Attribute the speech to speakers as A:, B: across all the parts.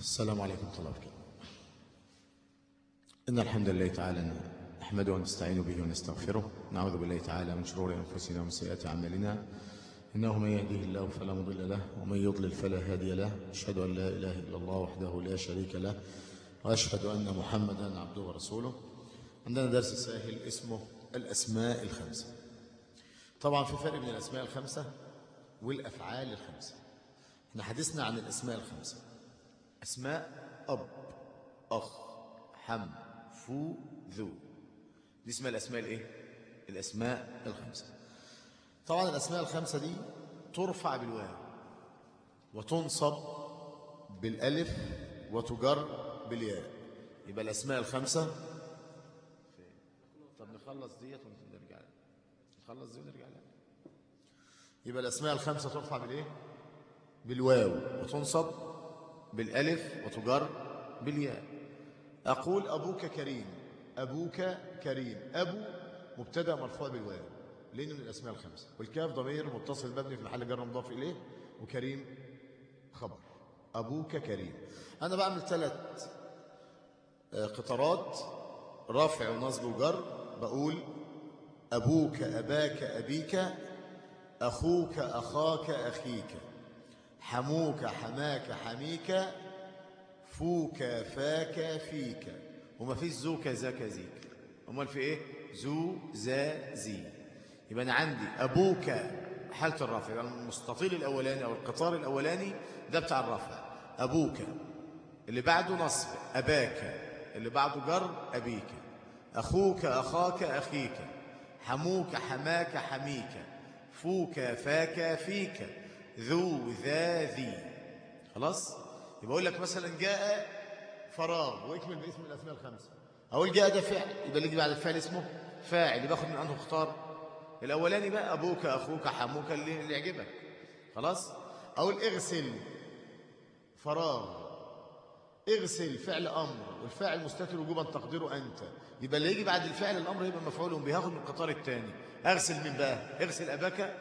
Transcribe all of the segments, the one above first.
A: السلام عليكم ورحمة الله وبركاته. إن الحمد لله تعالى نحمده ونستعين به ونستغفره. نعوذ بالله تعالى من شرور أنفسنا ومن سيئات أعمالنا. إنه من يهديه الله فلا مضل له ومن يضلل فلا هادي له. أشهد أن لا إله إلا الله وحده لا شريك له وأشهد أن محمدا عبده ورسوله. عندنا درس ساهل اسمه الأسماء الخمسة. طبعا في فرق بين الأسماء الخمسة والأفعال الخمسة. إحنا حديثنا عن الأسماء الخمسة. أسماء أب أخ حم فو ذو. دي اسمها الأسماء الإيه؟ الأسماء الخمسة. طبعا الأسماء الخمسة دي ترفع بالواو وتنصب بالألف وتجر بالياء. يبقى الأسماء الخمسة. طب نخلص ديت ونرجع لها. نخلص دي ونرجع لها. يبقى الأسماء الخمسة ترفع بالإيه؟ بالواو وتنصب بالألف وتجر بالياء. أقول أبوك كريم أبوك كريم. أبو مبتدأ مرفوع بالواو لأنه من الأسماء الخمسة. والكاف ضمير متصل مبني في محل جر مضاف إليه وكريم خبر. أبوك كريم. أنا بعمل ثلاث قطرات رفع ونصب وجر. بقول أبوك أباك أبيك أخوك أخاك أخيك. حموك حماك حميك فوك فاك فيك. وما فيش زو كذا كذيك أمال في إيه؟ زو زا زي. يبقى أنا عندي أبوك حالة الرفع. يبقى المستطيل الأولاني أو القطار الأولاني ده بتاع الرفع. أبوك. اللي بعده نصب. أباك. اللي بعده جر أبيك. أخوك أخاك أخيك. حموك حماك حميك. فوك فاك فيك. ذو ذا ذي خلاص؟ يبقى أقول لك مثلا جاء فراغ وإكمل باسم الاسماء الخمسة. أقول جاء ده فعل يبقى اللي بعد الفعل اسمه فاعل يبقى باخد من انه اختار الأولاني بقى أبوك أخوك حموك اللي, يعجبك. خلاص؟ أقول اغسل فراغ. اغسل فعل أمر والفاعل مستتر وجوبا تقديره أنت. يبقى اللي يجي بعد الفعل الأمر يبقى مفعول به. هاخد من القطار الثاني أغسل من بقى؟ اغسل أباك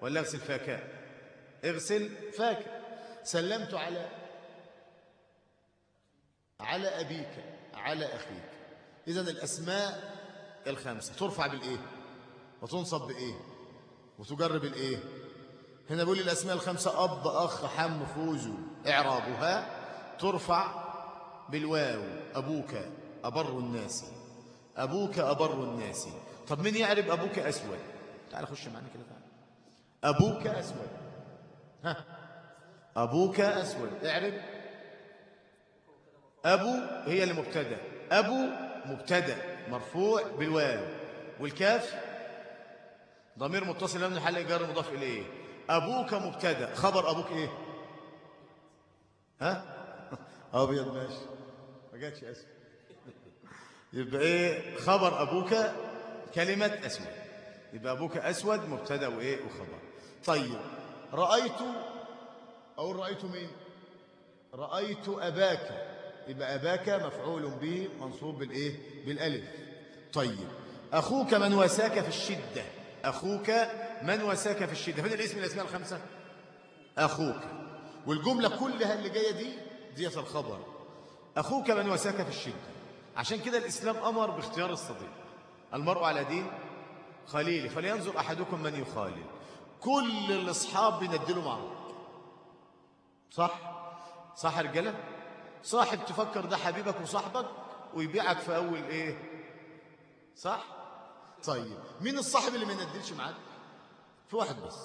A: ولا اغسل فاك اغسل. فاك سلمت على على أبيك على أخيك. إذا الأسماء الخمسة ترفع بالإيه؟ وتنصب بإيه؟ وتجر بالإيه هنا بيقول الأسماء الخمسة أب أخ حم فوزو إعرابها. ترفع بالواو أبوك أبر الناس. أبوك أبر الناس. طب مين يعرب أبوك أسود؟ تعال خش معنا كده. تعال أبوك أسود. ها. أبوك أسود. اعرب أبو هي اللي مبتدا أبو مبتدأ. مرفوع بالواو. والكاف؟ ضمير متصل من حل جار مضاف إليه. أبوك مبتدأ. خبر أبوك إيه؟ ها؟ أبيض. ماشي. ما جاتش أسود. يبقى إيه؟ خبر أبوك كلمة أسود. يبقى أبوك أسود مبتدأ وإيه؟ وخبر. طيب. رأيت أقول رأيت مين؟ رأيت أباك. يبقى أباك مفعول به منصوب بالإيه؟ بالألف. طيب. أخوك من وساك في الشدة. أخوك من وساك في الشدة. فين الاسم الأسماء الخمسة؟ أخوك. والجملة كلها اللي جاية دي ديت الخبر. أخوك من وساك في الشدة. عشان كده الإسلام أمر باختيار الصديق. المرء على دين خليله فلينظر أحدكم من يخالل. كل الأصحاب بيندلوا مع بعض صح؟ صح يا رجالة؟ صاحب تفكر ده حبيبك وصاحبك ويبيعك في أول إيه؟ صح؟ طيب مين الصاحب اللي ما يندلش معاك؟ في واحد بس.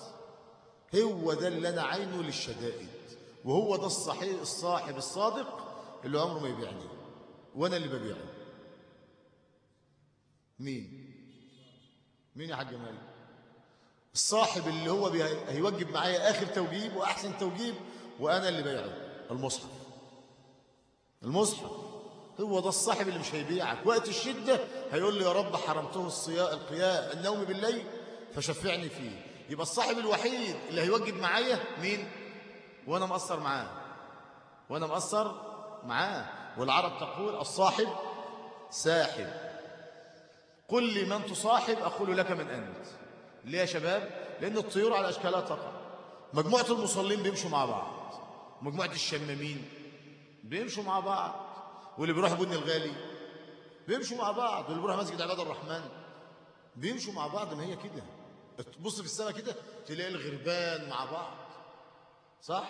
A: هو ده اللي أنا عينه للشدائد وهو ده الصحيح الصاحب الصادق اللي عمره ما يبيعني. وأنا اللي ببيعه. مين؟ مين يا حاج مالك الصاحب اللي هو هيوجب معايا آخر توجيب وأحسن توجيب وأنا اللي بيعه المصحف. المصحف. هو ده الصاحب اللي مش هيبيعك. وقت الشدة هيقول لي يا رب حرمته الصياء القياء النوم بالليل فشفعني فيه. يبقى الصاحب الوحيد اللي هيوجب معايا مين؟ وأنا مقصر معاه. وأنا مقصر معاه. والعرب تقول الصاحب ساحب. قل لي من تصاحب أقول لك من أنت. ليه يا شباب؟ لأن الطيور على اشكالها تقع. مجموعة المصلين بيمشوا مع بعض. مجموعة الشمامين بيمشوا مع بعض. واللي بيروح بني الغالي بيمشوا مع بعض. واللي بيروح مسجد عباد الرحمن بيمشوا مع بعض. ما هي كده. تبص في السماء كده تلاقي الغربان مع بعض. صح؟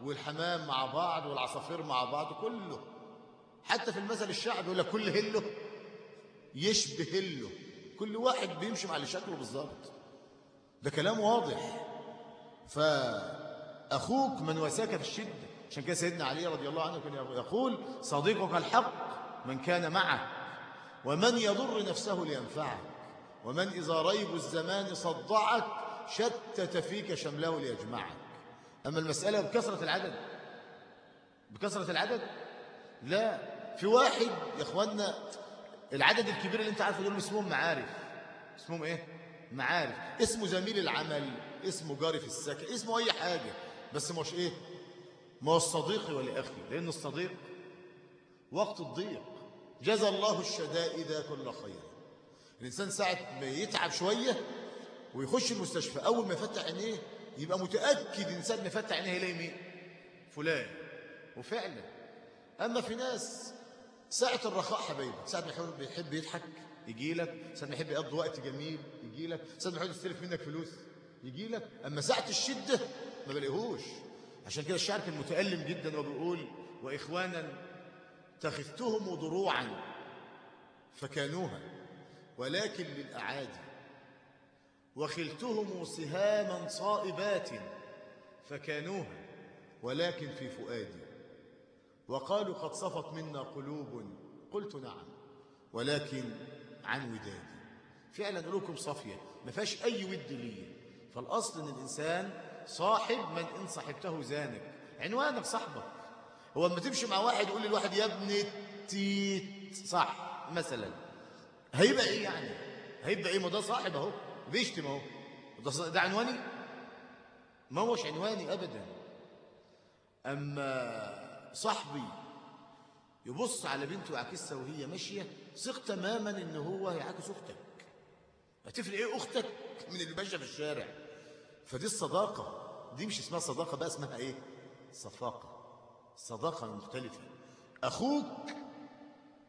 A: والحمام مع بعض والعصافير مع بعض كله. حتى في المثل الشعبي يقول لك كل هله يشبه هله. كل واحد بيمشي مع اللي شكله بالظبط. ده كلام واضح. فأخوك من وساك في الشدة عشان كده سيدنا علي رضي الله عنه كان يقول صديقك الحق من كان معك ومن يضر نفسه لينفعك ومن إذا ريب الزمان صدعك شتت فيك شمله ليجمعك. أما المسألة بكثرة العدد بكثرة العدد لا في واحد يا اخوانا العدد الكبير اللي أنت عارفه دول اسمهم معارف. اسمهم إيه؟ معارف. اسمه زميل العمل اسمه جاري في السكن اسمه أي حاجة. بس مش إيه؟ ما هو الصديق ولأخي لأن الصديق وقت الضيق. جزى الله الشدائد كل خير. الإنسان ساعة ما يتعب شوية ويخش المستشفى أول ما يفتح عينيه يبقى متأكد انسان ما يفتح عينيه يلاقي مين؟ فلان. وفعلا. أما في ناس ساعة الرخاء حبايبي ساعة ما يحب بيحب يضحك يجي لك ساعة ما يحب يقضي وقت جميل. يجي لك ساعة ما يحب يستلف منك فلوس. يجي لك أما ساعة الشدة ما بلاقيهوش. عشان كده الشعر كان متألم جدا وبيقول وإخوانا اتخذتهم ضروعا فكانوها ولكن للأعادي وخلتهم سهاما صائبات فكانوها ولكن في فؤادي. وقالوا قد صفت منا قلوب. قلت نعم ولكن عن ودادي فعلا قلوبكم صافية ما فيهاش أي ود لي فالأصل أن الإنسان صاحب من إن صاحبته زانك. عنوانك صاحبك. هو لما تمشي مع واحد يقول للواحد يا ابن التيت صح مثلا. هيبقى إيه يعني؟ هيبقى إيه؟ ما ده صاحب أهو. بيشتم أهو. ده, ده عنواني؟ ما هوش عنواني ابدا. أما صاحبي يبص على بنته ويعكسها وهي ماشية ثق تماما إن هو هيعاكس أختك. هتفرق إيه أختك من اللي ماشية في الشارع؟ فدي الصداقة. دي مش اسمها صداقة بقى اسمها إيه؟ صفاقة. صداقة مختلفة. أخوك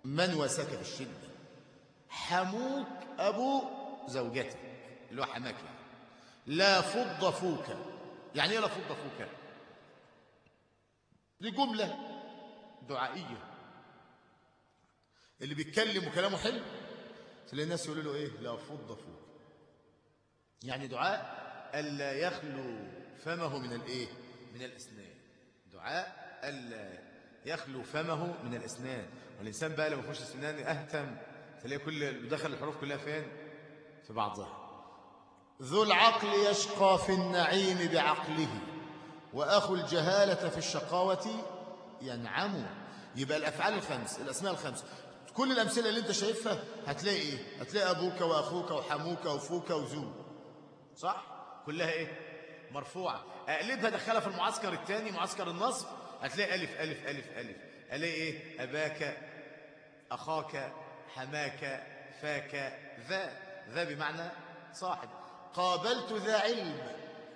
A: من واساك بالشده حموك أبو زوجتك. اللي هو حماك يعني. لا فض فوك. يعني إيه لا فض فوك؟ دي جملة دعائية. اللي بيتكلم وكلامه حلو تلاقي الناس يقولوا له إيه؟ لا فض فوك يعني دعاء ألا يخلو فمه من الايه من الأسنان. دعاء ألا يخلو فمه من الأسنان. والإنسان بقى لما يخش السنان اهتم تلاقي كل دخل الحروف كلها فين؟ في بعضها. ذو العقل يشقى في النعيم بعقله وأخو الجهالة في الشقاوة ينعم. يبقى الأفعال الخمس الأسماء الخمس. كل الأمثلة اللي أنت شايفها هتلاقي إيه؟ هتلاقي أبوك وأخوك وحموك وفوك وذو. صح؟ كلها إيه؟ مرفوعة. اقلبها دخلها في المعسكر الثاني معسكر النصب. هتلاقي ألف ألف ألف ألف. ألاقي إيه؟ أباك أخاك حماك فاك. ذا ذا بمعنى صاحب. قابلت ذا علم.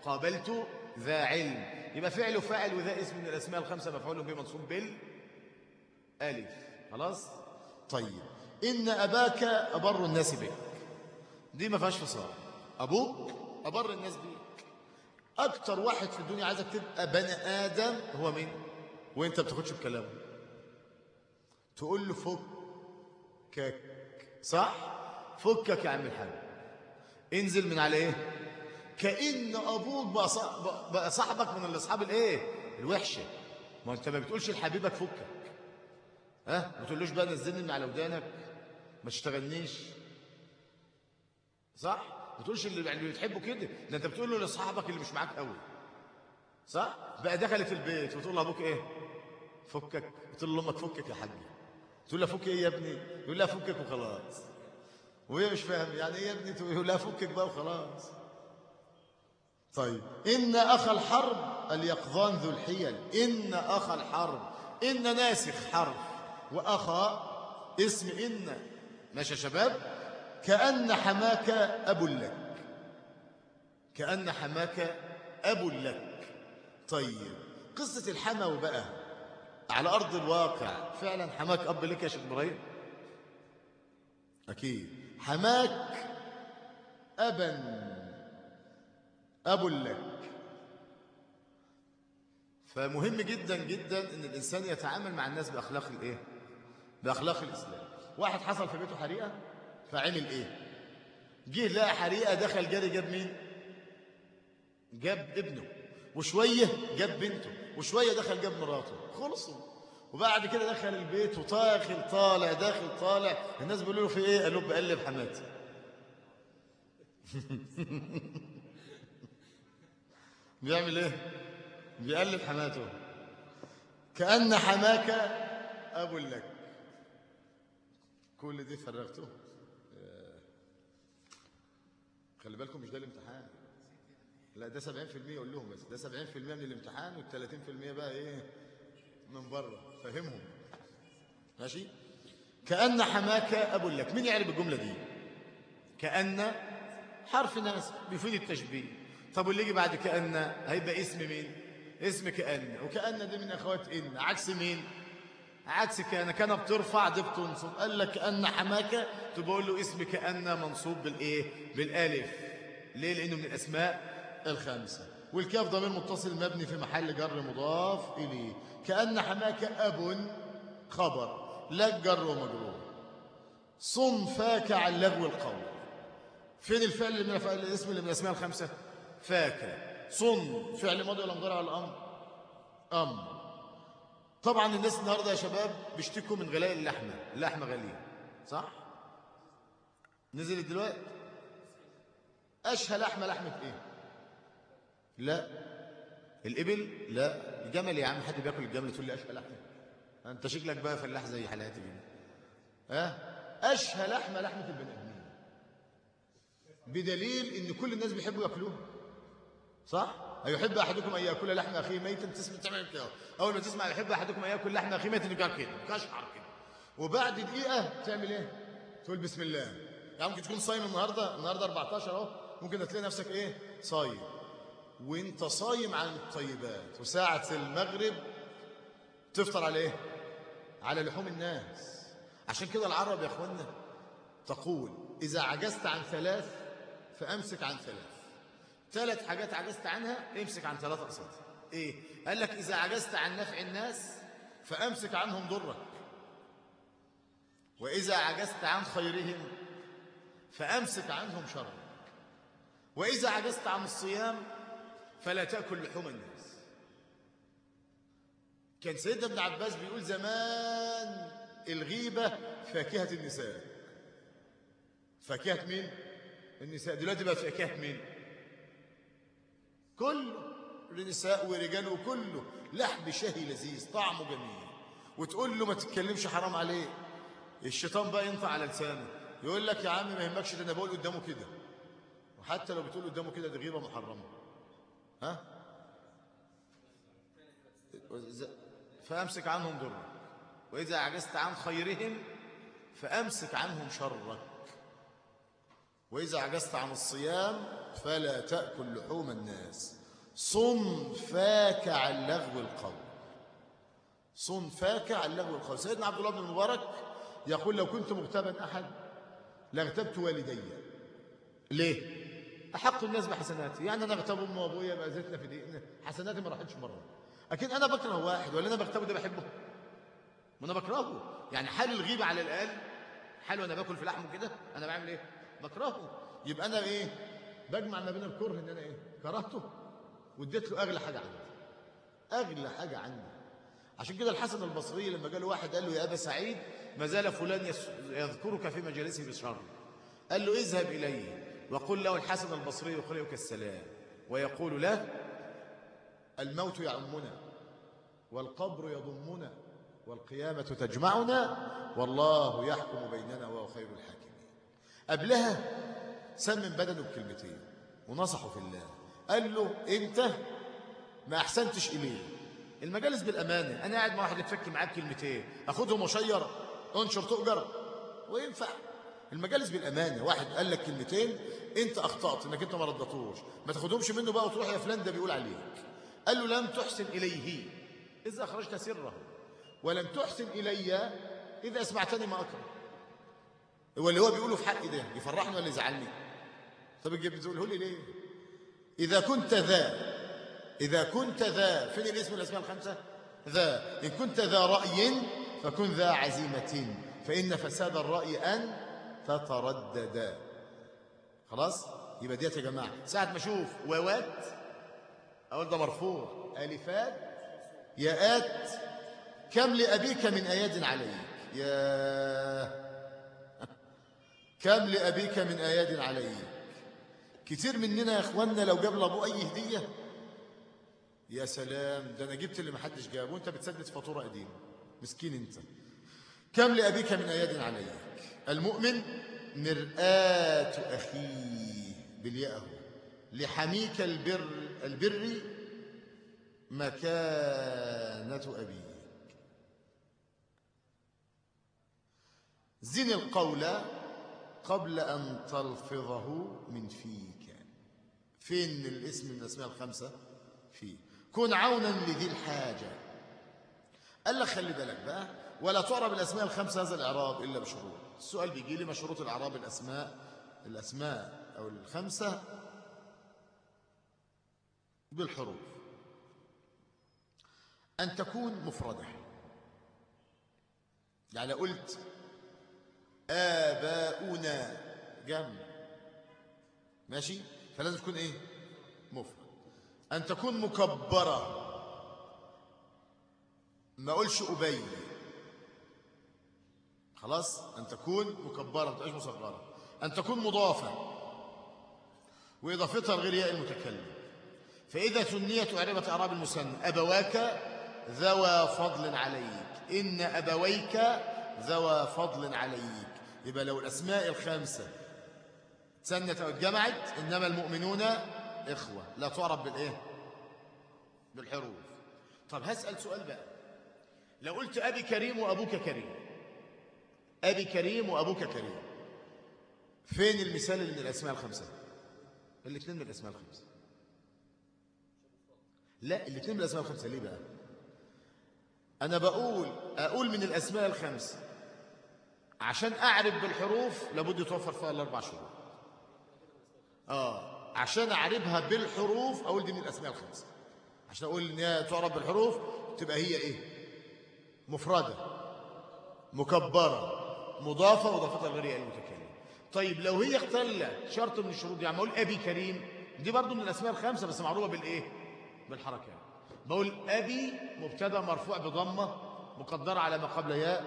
A: قابلت ذا علم. يبقى فعل وفاعل وذا اسم من الأسماء الخمسة مفعول به منصوب بال ألف. خلاص؟ طيب إن أباك أبر الناس بك دي ما فيهاش فصال. أبوك أبر الناس بيك. أكتر واحد في الدنيا عايزك تبقى بني آدم هو مين؟ وأنت بتاخدش بكلامه. تقول له فكك. صح؟ فكك يا عم الحاج. انزل من على إيه؟ كأن أبوك بقى صاحب- بقى صاحبك من الأصحاب الإيه؟ الوحشة. ما أنت ما بتقولش لحبيبك فكك. ها؟ ما تقولوش بقى نزلني من على ودانك. ما تشتغلنيش. صح؟ ما تقولش اللي يعني اللي بتحبه كده. ده انت بتقول له لاصحابك اللي مش معاك قوي. صح؟ بقى دخلت البيت وتقول لابوك إيه؟ فكك. تقول لامك فكك يا حاج تقول لها فك إيه يا ابني؟ يقول لها فكك وخلاص. وهي مش فاهم يعني إيه يا ابني؟ تقول لها فكك بقى وخلاص. طيب. إن أخ الحرب اليقظان ذو الحيل. إن أخ الحرب. إن ناسخ حرف وأخا اسم إن. ماشي يا شباب؟ كأن حماك أب لك. كأن حماك أب لك. طيب قصة الحمو بقى على أرض الواقع فعلا حماك أب لك يا شيخ إبراهيم؟ أكيد. حماك أبا. أب لك. فمهم جدا جدا إن الإنسان يتعامل مع الناس بأخلاق الإيه؟ بأخلاق الإسلام. واحد حصل في بيته حريقة فعمل إيه؟ جه لقى حريقة دخل جري جاب مين؟ جاب ابنه. وشوية جاب بنته وشوية دخل جاب مراته. خلصوا وبعد كده دخل البيت وطاخل طالع داخل طالع. الناس بيقولوا له في إيه؟ قالوا بقلب حماتي. بيعمل إيه؟ بيقلب حماته. كأن حماك أب لك. كل دي فرغته خلي بالكم مش ده الامتحان. لا ده 70% يقول لهم بس. ده 70% من الامتحان وال 30% بقى إيه؟ من بره. فهمهم ماشي؟ كأن حماك أب لك. مين يعرف الجملة دي؟ كأن حرف ناس بيفيد التشبيه. طب واللي يجي بعد كأن؟ هيبقى اسم مين؟ اسم كأن. وكأن دي من أخوات إن. عكس مين؟ عكس كأن كان بترفع دي بتنصب قال لك كأن حماك تقول له اسم كأن منصوب بالإيه؟ بالألف. ليه؟ لأنه من الأسماء الخمسة والكاف ضمير متصل مبني في محل جر مضاف إليه. كأن حماك أب خبر. لك جر ومجرور صم فاك عن لغو القول. فين الفعل اللي من الاسم اللي من الأسماء الخمسة فاك. صن فعل ماضي ولا مضارع ولا أمر أمر طبعا الناس النهارده يا شباب بيشتكوا من غلاء اللحمة اللحمة غالية صح؟ نزلت دلوقتي. أشهى لحمة لحمة إيه؟ لا. الإبل؟ لا. الجمل يا عم حد بياكل الجمل تقول لي أشهى لحمة؟ أنت شكلك بقى فلاح زي حالاتي كده ها؟ أشهى لحمة لحمة البني آدمين. بدليل إن كل الناس بيحبوا ياكلوها صح؟ أيحب أحدكم أن يأكل لحم أخيه ميتا؟ تسمع تعمل كده. أول ما تسمع يحب أحدكم أن يأكل لحم أخيه ميتا تبقى كده كشعر كده. وبعد دقيقة تعمل إيه؟ تقول بسم الله. يعني ممكن تكون صايم النهاردة النهاردة 14 أهو. ممكن تلاقي نفسك إيه؟ صايم. وأنت صايم عن الطيبات. وساعة المغرب تفطر على إيه؟ على لحوم الناس. عشان كده العرب يا أخوانا تقول إذا عجزت عن ثلاث فأمسك عن ثلاث. ثلاث حاجات عجزت عنها امسك عن ثلاثة قصاد. إيه؟ قال لك إذا عجزت عن نفع الناس فأمسك عنهم ضرك. وإذا عجزت عن خيرهم فأمسك عنهم شرك وإذا عجزت عن الصيام فلا تأكل لحوم الناس. كان سيدنا ابن عباس بيقول زمان الغيبة فاكهة النساء. فاكهة مين؟ النساء. دلوقتي بقى فاكهة مين؟ كله لنساء ورجال وكله لحم شهي لذيذ طعمه جميل. وتقول له ما تتكلمش حرام عليه. الشيطان بقى ينطع على لسانه. يقول لك يا عم ما يهمكش ده أنا بقول قدامه كده. وحتى لو بتقول قدامه كده دي غيبة محرمة. ها؟ فأمسك عنهم ضرك وإذا عجزت عن خيرهم فأمسك عنهم شرك وإذا عجزت عن الصيام فلا تأكل لحوم الناس. صم فاك عن لغو القول صم فاك عن لغو القول سيدنا عبد الله بن المبارك يقول لو كنت مغتابا أحد لاغتبت والدي. ليه؟ أحق الناس بحسناتي. يعني أنا أغتاب أمي وأبويا ما أذيتنا في دقيقنا. حسناتي ما راحتش مرة. أكيد أنا بكره واحد ولا أنا بغتابه ده بحبه؟ ما أنا بكرهه. يعني حال الغيبة على الأقل. حال وأنا باكل في لحمه كده أنا بعمل إيه؟ بكرهه. يبقى أنا إيه؟ بجمع ما بين الكره إن أنا إيه؟ كرهته واديت له أغلى حاجة عندي. أغلى حاجة عندي. عشان كده الحسن البصري لما جاله واحد قال له يا أبا سعيد ما زال فلان يذكرك في مجالسه بشر قال له اذهب اليه وقل له الحسن البصري يقرئك السلام. ويقول له الموت يعمنا والقبر يضمنا والقيامة تجمعنا والله يحكم بيننا وهو خير الحاكمين. قبلها سمم بدنه بكلمتين ونصحه في الله. قال له أنت ما أحسنتش إليه. المجالس بالأمانة أنا قاعد مع واحد يتفك معاك كلمتين اخدهم وشير انشر تؤجر. وينفع. المجالس بالأمانة واحد قال لك كلمتين أنت أخطأت إنك أنت ما ردتوش ما تاخدهمش منه بقى وتروح يا فلان ده بيقول عليك. قال له لم تحسن إليه إذا أخرجت سره. ولم تحسن إلي إذا أسمعتني ما أكره. هو اللي هو بيقوله في حقي ده يفرحني ولا يزعلني؟ طب الجيب بتقوله لي ليه؟ إذا كنت ذا إذا كنت ذا فين الاسم الأسماء الخمسة؟ ذا. إن كنت ذا رأي فكن ذا عزيمة فإن فساد الرأي أن تتردد. خلاص؟ يبقى ديت يا جماعة. ساعة ما أشوف واوات أقول ده مرفوع. ألفات ياءات كم لأبيك من أياد عليك؟ يا كم لأبيك من أياد عليك؟ كتير مننا يا اخوانا لو جاب لابوه أي هدية. يا سلام ده أنا جبت اللي محدش جابه وانت بتسدد فاتورة قديمة. مسكين أنت. كم لأبيك من آياد عليك؟ المؤمن مرآة أخيه بالياء لحميك البر البر مكانة أبيك. زن القول قبل أن تلفظه من فيك. فين الاسم من الأسماء الخمسة؟ فيه. كن عونا لذي الحاجة. قال لك خلي بالك بقى ولا تعرب الأسماء الخمسة هذا الإعراب إلا بشروط. السؤال بيجي لي مشروط الإعراب الأسماء الأسماء أو الخمسة بالحروف. أن تكون مفردة. يعني قلت آباؤنا. جمع. ماشي؟ فلازم تكون إيه؟ مفرد. أن تكون مكبرة. ما أقولش أبي. خلاص؟ أن تكون مكبرة ما تبقاش مصغرة. أن تكون مضافة. وإضافتها لغير ياء المتكلم. فإذا ثنيت أعربت أعراب المثنى أبواك ذوى فضل عليك. إن أبويك ذوى فضل عليك. يبقى لو الأسماء الخمسة تسنت أو اتجمعت إنما المؤمنون إخوة. لا تعرف بالإيه؟ بالحروف. طب هسأل سؤال بقى. لو قلت أبي كريم وأبوك كريم. أبي كريم وأبوك كريم. فين المثال اللي من الأسماء الخمسة؟ الاثنين من الأسماء الخمسة. لا الاثنين من الأسماء الخمسة. ليه بقى؟ أنا بقول أقول من الأسماء الخمسة. عشان أعرف بالحروف لابد يتوفر فيها الأربع شروط. آه عشان أعرفها بالحروف أقول دي من الأسماء الخمسة. عشان أقول إن هي تعرف بالحروف تبقى هي إيه؟ مفردة مكبرة مضافة وضافتها لغير المتكلم طيب لو هي اختلت شرط من الشروط يعني أقول أبي كريم دي برضو من الأسماء الخمسة بس معروفة بالإيه؟ بالحركات بقول أبي مبتدأ مرفوع بضمة مقدرة على ما قبل ياء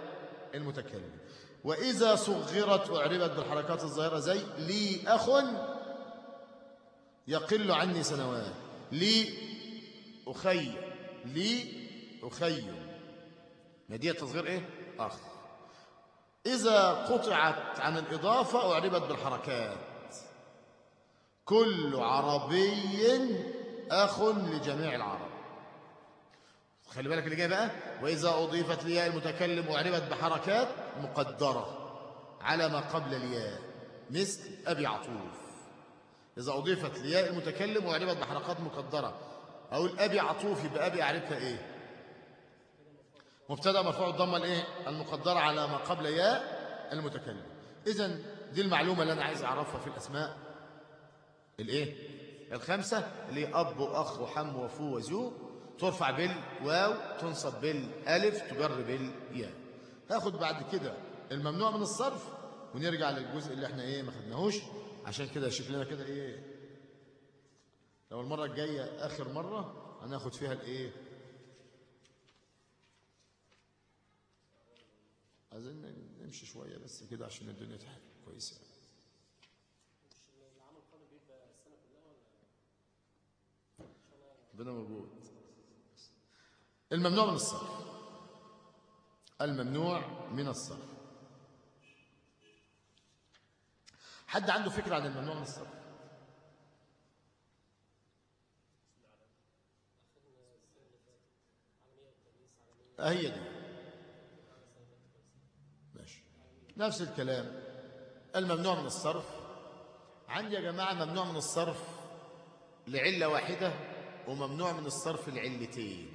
A: المتكلم. وإذا صغرت وأعربت بالحركات الظاهرة زي لي أخ يقل عني سنوات. لي أخي لي أخي. دي تصغير إيه؟ أخ. إذا قطعت عن الإضافة أعربت بالحركات. كل عربي أخ لجميع العرب. خلي بالك اللي جاي بقى. وإذا أضيفت لياء المتكلم وأعربت بحركات. مقدرة على ما قبل الياء مثل أبي عطوف. إذا أضيفت لياء المتكلم وأعربت بحركات مقدرة أقول أبي عطوف يبقى أبي أعرفها إيه؟ مبتدأ مرفوع الضمه الإيه؟ المقدرة على ما قبل ياء المتكلم. اذا دي المعلومة اللي أنا عايز أعرفها في الأسماء. الإيه؟ الخمسة اللي هي أب وأخ وحم وفو وزو ترفع بالواو تنصب بالألف تجر بالياء. هاخد بعد كده الممنوع من الصرف ونرجع للجزء اللي إحنا إيه ما خدناهوش. عشان كده شكلنا كده إيه لو المرة الجاية آخر مرة هناخد فيها الايه؟ عايزين نمشي شوية بس كده عشان الدنيا تحل كويسة. ربنا موجود الممنوع من الصرف. الممنوع من الصرف. حد عنده فكرة عن الممنوع من الصرف؟ هي دي. ماشي. نفس الكلام. الممنوع من الصرف. عندي يا جماعة ممنوع من الصرف لعلة واحدة وممنوع من الصرف لعلتين.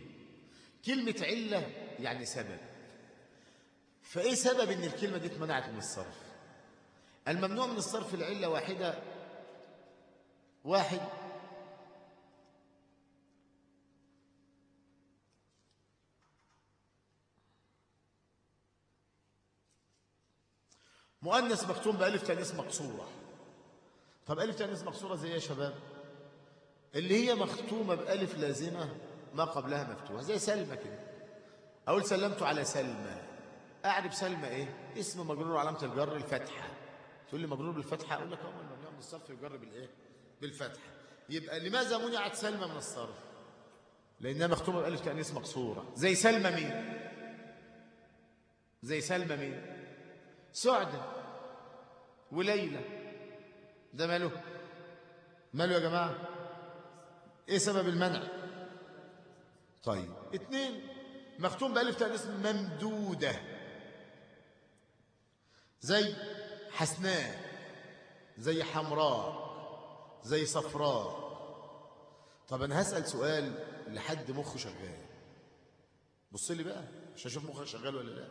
A: كلمة علة يعني سبب. فإيه سبب إن الكلمة دي اتمنعت من الصرف؟ الممنوع من الصرف العلة واحدة واحد مؤنث مكتوم بألف تانيث مقصورة. طب ألف تانيث مقصورة زي إيه يا شباب؟ اللي هي مختومة بألف لازمة ما قبلها مفتوحة زي سلمى كده. أقول سلمت على سلمى. أعرف سلمى إيه؟ اسم مجرور علامة الجر الفتحة تقول لي مجرور بالفتحة أقول لك أول ممنوع من الصرف يجر بالإيه؟ بالفتحة يبقى لماذا منعت سلمى من الصرف؟ لأنها مختومة بألف تأنيث مقصورة. زي سلمى مين؟ زي سلمى مين؟ سعدة وليلى. ده ماله؟ ماله يا جماعة؟ إيه سبب المنع؟ طيب اتنين مختوم بألف تأنيث ممدودة. زي حسناء زي حمراء زي صفراء طب أنا هسأل سؤال لحد مخه شغال بص لي بقى عشان أشوف مخك شغال ولا لا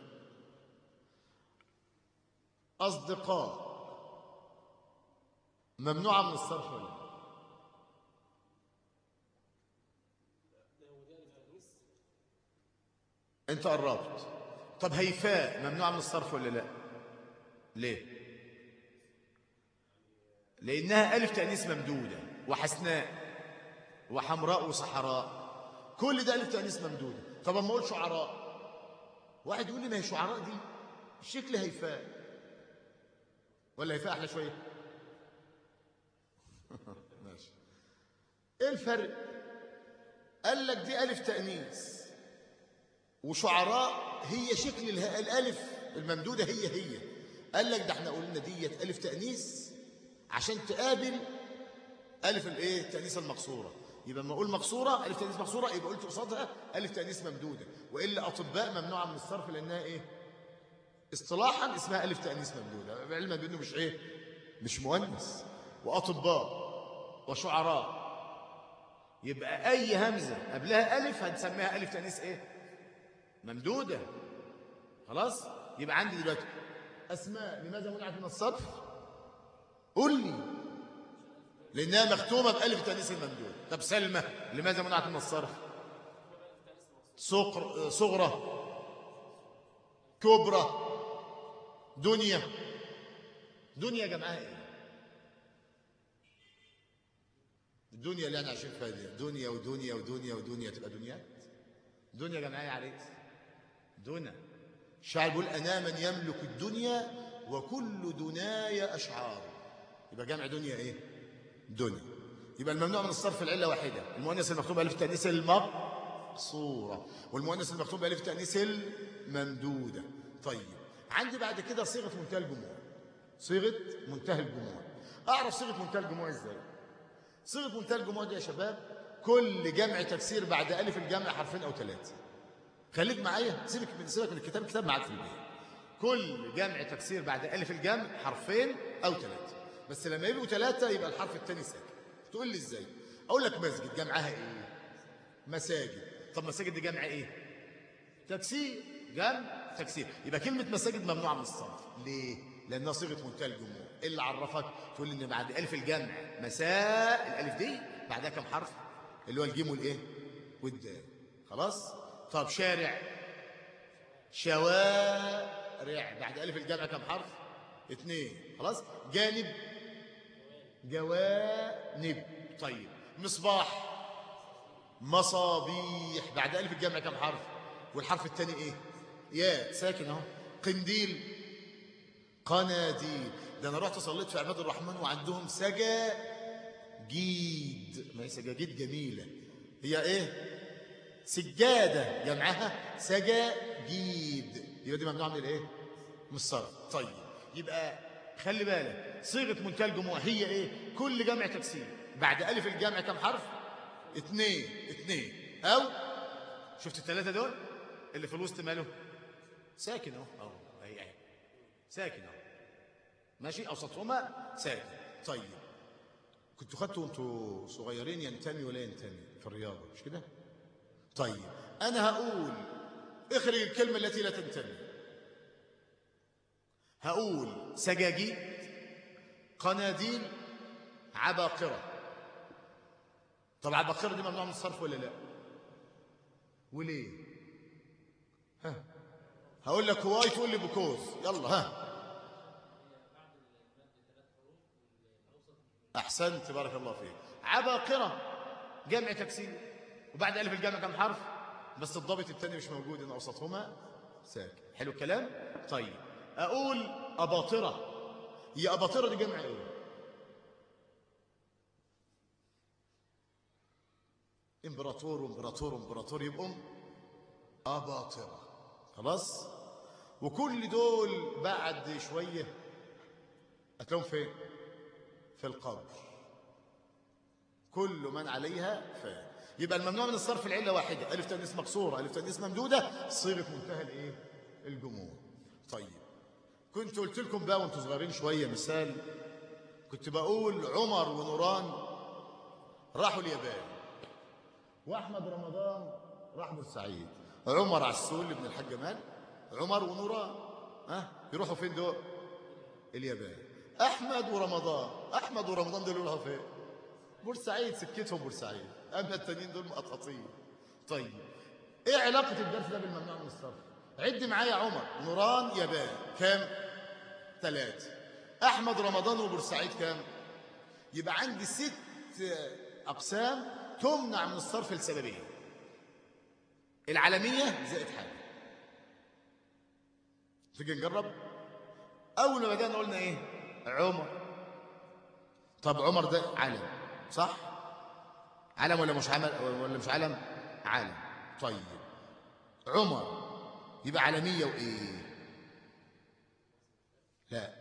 A: أصدقاء ممنوعة من الصرف ولا لا؟ أنت قربت طب هيفاء ممنوعة من الصرف ولا لا؟ ليه؟ لأنها ألف تأنيث ممدودة وحسناء وحمراء وصحراء. كل ده ألف تأنيث ممدودة. طب أما أقول شعراء؟ واحد يقول لي ما هي شعراء دي الشكل هيفاء. ولا هيفاء أحلى شوية؟ ماشي. إيه الفرق؟ قال لك دي ألف تأنيث. وشعراء هي شكل الألف الممدودة هي هي. قال لك ده إحنا قلنا ديت ألف تأنيث عشان تقابل ألف الإيه؟ التأنيث المقصورة. يبقى لما أقول مقصورة ألف تأنيث مقصورة يبقى قلت قصادها ألف تأنيث ممدودة. وإلا أطباء ممنوعه من الصرف لأنها إيه؟ اصطلاحا اسمها ألف تأنيث ممدودة. علما بأنه مش إيه؟ مش مؤنث. وأطباء وشعراء. يبقى أي همزة قبلها ألف هنسميها ألف تأنيث إيه؟ ممدودة. خلاص؟ يبقى عندي دلوقتي أسماء لماذا منعت من الصرف قول لي. لأنها مختومة بألف تانيث الممدود طب سلمى لماذا منعت من الصرف؟ صقر صغرى كبرى دنيا. دنيا جمعها إيه؟ الدنيا اللي إحنا عايشين فيها دي. دنيا ودنيا ودنيا ودنيا تبقى دنيات. دنيا جمعها إيه عليك؟ دنا الشاعر بيقول أنا من يملك الدنيا وكل دناي أشعار. يبقى جمع دنيا إيه؟ دنيا. يبقى الممنوع من الصرف العلة واحدة. المؤنث المكتوب ألف تأنيث المقصورة. والمؤنث المكتوب ألف تأنيث الممدودة. طيب عندي بعد كده صيغة منتهى الجموع. صيغة منتهى الجموع. أعرف صيغة منتهى الجموع إزاي؟ صيغة منتهى الجموع دي يا شباب كل جمع تكسير بعد ألف الجمع حرفين أو ثلاثة. خليك معايا سيبك من سيبك من الكتاب الكتاب معاك في البيت. كل جمع تكسير بعد ألف الجمع حرفين أو ثلاثة بس لما يبقوا ثلاثة يبقى الحرف الثاني ساكن تقول لي إزاي؟ أقول لك مسجد جمعها إيه؟ مساجد. طب مساجد دي جمع إيه؟ تكسير جمع تكسير. يبقى كلمة مساجد ممنوعة من الصرف. ليه؟ لأنها صيغة منتهى الجموع إيه اللي عرفك تقول إن بعد ألف الجمع مساء الألف دي بعدها كم حرف؟ اللي هو الجيم والإيه؟ والدال. خلاص؟ طب شارع. شوارع. بعد ألف الجمع كم حرف؟ اثنين خلاص؟ جانب. جوانب. طيب. مصباح. مصابيح. بعد ألف الجمع كم حرف؟ والحرف الثاني إيه؟ يا ساكن أهو. قنديل. قناديل. ده أنا رحت صليت في عباد الرحمن وعندهم سجاجيد. ما هي سجاجيد جميلة. هي إيه؟ سجادة جمعها سجاجيد يبقى دي ممنوعة من الايه؟ من الصرف طيب يبقى خلي بالك صيغة منتهى الجموع هي إيه؟ كل جمع تكسير بعد ألف الجمع كم حرف؟ اثنين اثنين أو شفت الثلاثة دول؟ اللي في الوسط ماله؟ ساكن اهو أهو أهي أهي ساكن اهو ماشي أوسطهما ساكن طيب كنتوا خدتوا وانتوا صغيرين ينتمي ولا ينتمي في الرياضة مش كده؟ طيب أنا هقول اخرج الكلمة التي لا تنتمي. هقول سجاجيد قناديل عباقرة. طب عباقرة دي ممنوع من الصرف ولا لا؟ وليه؟ ها هقول لك هواي تقول لي بكوز يلا ها. أحسنت بارك الله فيك. عباقرة جمع تكسير. وبعد ألف الجمع كم حرف بس الضابط الثاني مش موجود إن أوسطهما. ساكن. حلو الكلام؟ طيب. أقول أباطرة. هي أباطرة دي جمع إيه؟ إمبراطور وإمبراطور وإمبراطور يبقوا أباطرة. خلاص؟ وكل دول بعد شوية هتلاقيهم فين؟ في القبر. كل من عليها فان يبقى الممنوع من الصرف العله واحدة. ألف تانيث مكسورة ألف تانيث ممدودة صيغة منتهى الإيه؟ الجموع طيب كنت قلت لكم بقى وأنتم صغيرين شوية مثال كنت بقول عمر ونوران راحوا اليابان وأحمد رمضان راح بورسعيد. عمر عسول ابن الحاج جمال عمر ونوران ها؟ يروحوا فين دول؟ اليابان. أحمد ورمضان أحمد ورمضان دول يروحوا فين؟ بورسعيد سكتهم بورسعيد. اما التانيين دول مقطقطين طيب إيه علاقة الدرس ده بالممنوع من الصرف؟ عد معايا عمر. نوران يابان كام؟ ثلاثة أحمد رمضان وبورسعيد كام؟ يبقى عندي ست أقسام تمنع من الصرف لسببين. العالمية زائد حاجة. تيجي نجرب؟ أول ما بدانا قلنا إيه؟ عمر. طب عمر ده علم صح؟ علم ولا مش عمل ولا مش علم علم طيب. عمر. يبقى علميه وإيه؟ لا.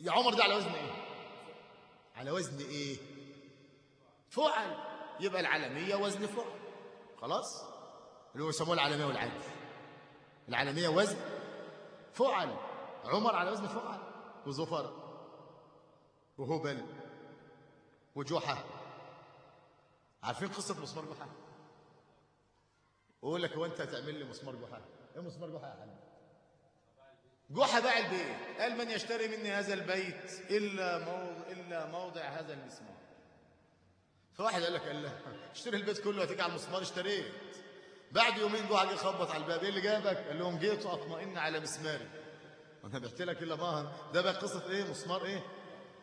A: يا عمر ده على وزن إيه؟ على وزن إيه؟ فعل. يبقى العالمية وزن فعل. خلاص؟ اللي هو يسموه العالمية والعدل العالمية وزن فعل. عمر على وزن فعل. وزفر. وهبل وجحا. عارفين قصة مسمار جحا؟ أقول لك هو أنت هتعمل لي مسمار جحا؟ إيه مسمار جحا يا حبيبي؟ جحا باع البيت. قال من يشتري مني هذا البيت إلا موضع إلا موضع هذا المسمار. فواحد قال لك قال له اشتري البيت كله هتيجي على المسمار اشتريت. بعد يومين جحا جه خبط على الباب. إيه اللي جابك؟ قال لهم جيت أطمئن على مسماري. أنا بعت لك إلا ما ده بقى قصة إيه؟ مسمار إيه؟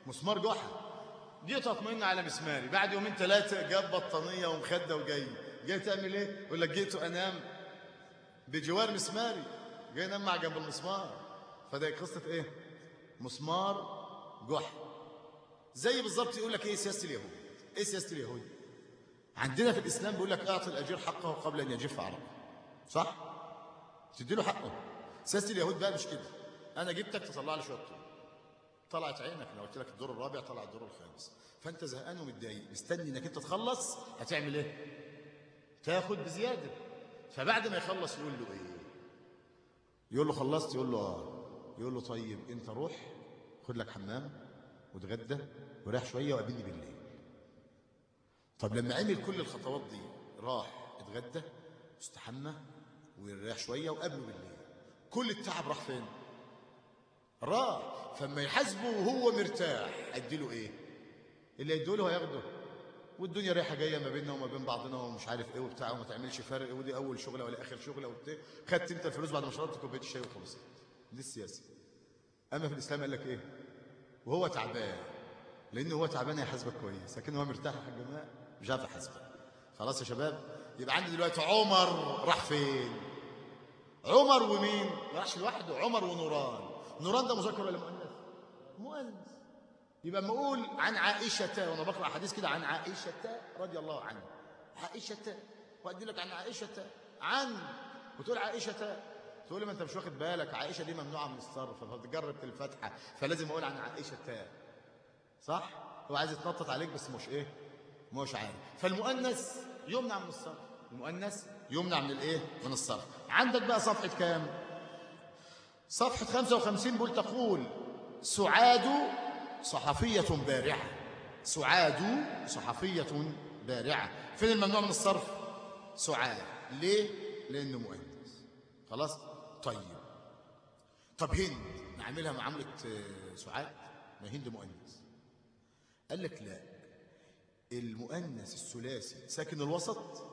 A: مسمار جحا جيت اطمئن على مسماري. بعد يومين ثلاثة جاب بطانية ومخدة وجاي. جاي تعمل إيه؟ يقول لك جيت أنام بجوار مسماري. جاي أنام مع جنب المسمار. فده قصة إيه؟ مسمار جحا زي بالظبط يقول لك إيه سياسة اليهود؟ إيه سياسة اليهود؟ عندنا في الإسلام بيقول لك أعطي الأجير حقه قبل أن يجف عرقه صح؟ تدي له حقه. سياسة اليهود بقى مش كده. أنا جبتك تطلع لي شوية طول طلعت عينك أنا قلت لك الدور الرابع طلع الدور الخامس. فأنت زهقان ومتضايق مستني إنك أنت تخلص هتعمل إيه؟ تاخد بزيادة. فبعد ما يخلص يقول له إيه؟ يقول له خلصت؟ يقول له آه. يقول له طيب أنت روح خد لك حمام وتغدى وريح شوية وقابلني بالليل. طب لما عمل كل الخطوات دي راح اتغدى واستحمى ويريح شوية وقابله بالليل. كل التعب راح فين؟ راح فما يحاسبه وهو مرتاح. أديله إيه؟ اللي يديله هياخده. والدنيا رايحة جاية ما بيننا وما بين بعضنا ومش عارف إيه وبتاع وما تعملش فرق ودي أول شغلة ولا آخر شغلة وبتاع. خدت أنت الفلوس بعد ما شربت كوباية الشاي وخلصت. دي السياسة. أما في الإسلام قال لك إيه؟ وهو تعبان. لأن هو تعبان هيحاسبك كويس لكن هو مرتاح يا حاج مش عارف يحاسبك. خلاص يا شباب يبقى عندي دلوقتي عمر راح فين؟ عمر ومين؟ ما راحش لوحده عمر ونوران. نوران ده مذكر ولا مؤنث مؤنث يبقى اما أقول عن عائشة وأنا بقرأ حديث كده عن عائشة رضي الله عنها عائشة وأدي لك عن عائشة عن وتقول عائشة تقول لي ما أنت مش واخد بالك عائشة دي ممنوعة من الصرف فتجرب الفتحة فلازم أقول عن عائشة. صح؟ هو عايز يتنطط عليك بس مش إيه؟ مش عارف. فالمؤنث يمنع من الصرف. المؤنث يمنع من الإيه؟ من الصرف. عندك بقى صفحة كام؟ صفحة 55 بقول تقول سعاد صحفية بارعة. سعاد صحفية بارعة. فين الممنوع من الصرف؟ سعاد. ليه؟ لأنه مؤنث خلاص؟ طيب. طب هند نعملها معاملة آه، سعاد؟ ما هند مؤنث قال لك لا. المؤنث الثلاثي ساكن الوسط؟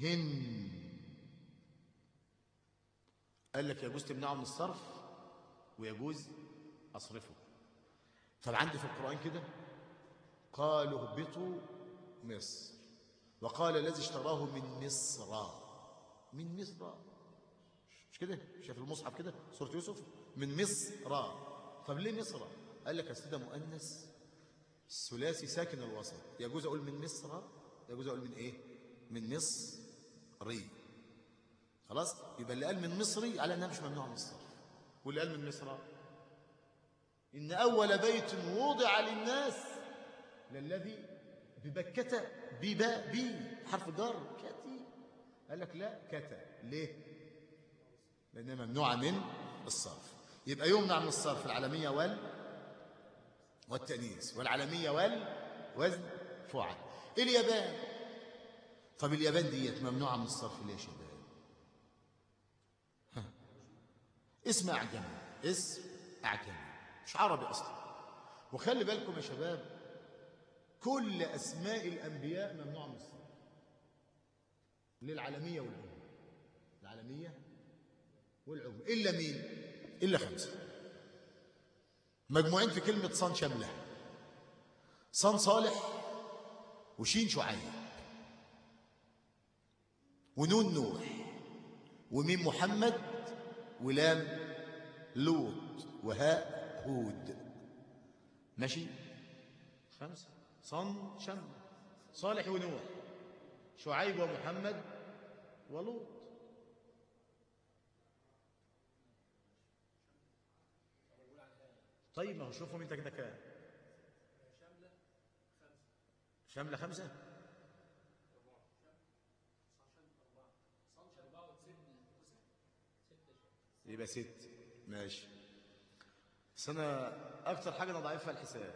A: هند. قال لك يجوز تمنعه من الصرف ويجوز أصرفه طب عندي في القرآن كده؟ قالوا اهبطوا مصر. وقال الذي اشتراه من مصر. من مصر. مش كده؟ شايف المصحف كده؟ سورة يوسف؟ من مصر. طب ليه مصر؟ قال لك ده مؤنث الثلاثي ساكن الوسط. يجوز أقول من مصر؟ يجوز أقول من إيه؟ من مصري. خلاص؟ يبقى اللي قال من مصري على أنها مش ممنوع من الصرف. واللي قال من مصر؟ إن أول بيت وضع للناس للذي ببكة بباء بي حرف جر كتي قال لك لا كتا ليه؟ لأنها ممنوعة من الصرف. يبقى يمنع من الصرف العالمية وال والتأنيث. والعالمية وال وزن فعل اليابان. طب اليابان ديت ممنوعة من الصرف ليه يا شباب ها. اسم أعجمي اسم أعجمي مش عربي أصلا. وخلي بالكم يا شباب كل أسماء الأنبياء ممنوعة من الصرف. للعالمية والعلم العالمية والعلم إلا مين؟ إلا خمسة. مجموعين في كلمة صن شاملة صن صالح وشين شعيب. ونون نوح. وميم محمد؟ ولام لوط وهاء هود. ماشي؟ خمسة. صن شمل صالح ونوح. شعيب ومحمد ولوط. طيب ما هو شوفهم انت كده كام؟ شاملة خمسة؟ يبقى ست. ماشي. بس أنا أكتر حاجة أنا ضعيف فيها الحساب.